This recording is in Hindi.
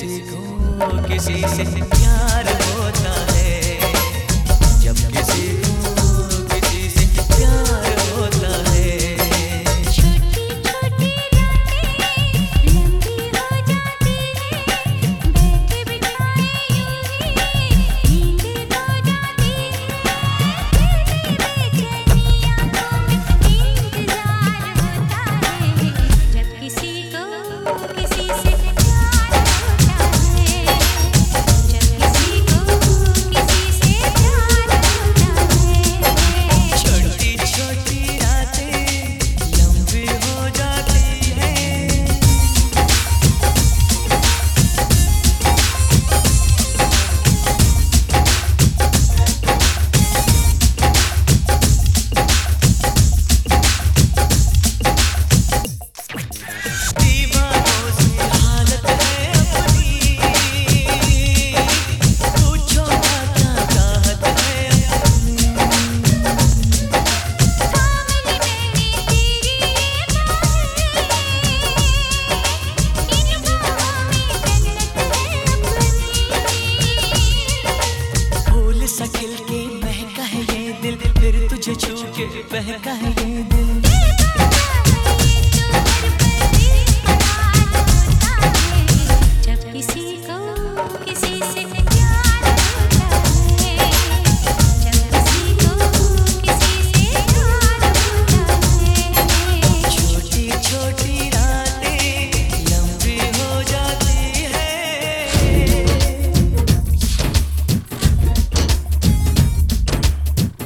किसी को किसी से प्यार होता है। के बहका ये दिल जब किसी को किसी से